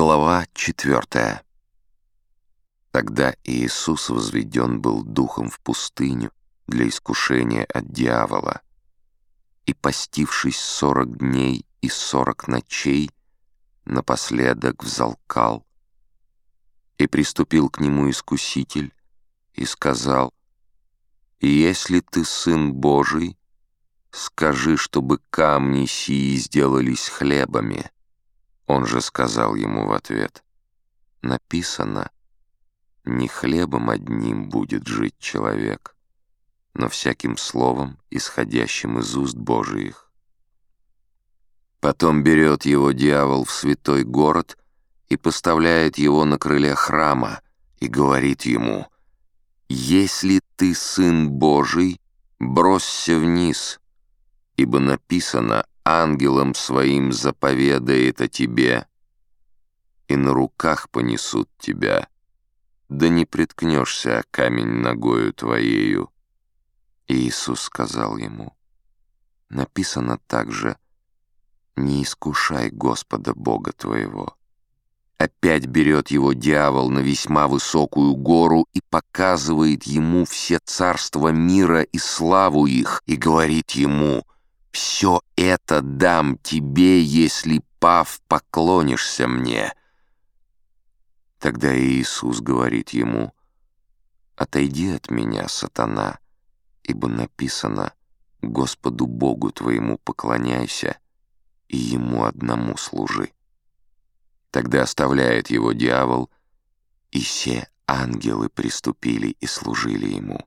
Глава четвертая. Тогда Иисус возведен был духом в пустыню для искушения от дьявола, и, постившись сорок дней и сорок ночей, напоследок взалкал, и приступил к нему искуситель и сказал, «Если ты сын Божий, скажи, чтобы камни сии сделались хлебами». Он же сказал ему в ответ, «Написано, не хлебом одним будет жить человек, но всяким словом, исходящим из уст Божиих». Потом берет его дьявол в святой город и поставляет его на крыле храма и говорит ему, «Если ты сын Божий, бросься вниз, ибо написано, ангелом своим заповедает о тебе, и на руках понесут тебя, да не приткнешься камень ногою твоею. Иисус сказал ему, написано также, не искушай Господа Бога твоего. Опять берет его дьявол на весьма высокую гору и показывает ему все царства мира и славу их, и говорит ему — все это дам тебе, если, пав, поклонишься мне». Тогда Иисус говорит ему, «Отойди от меня, сатана, ибо написано, Господу Богу твоему поклоняйся и Ему одному служи». Тогда оставляет его дьявол, и все ангелы приступили и служили ему.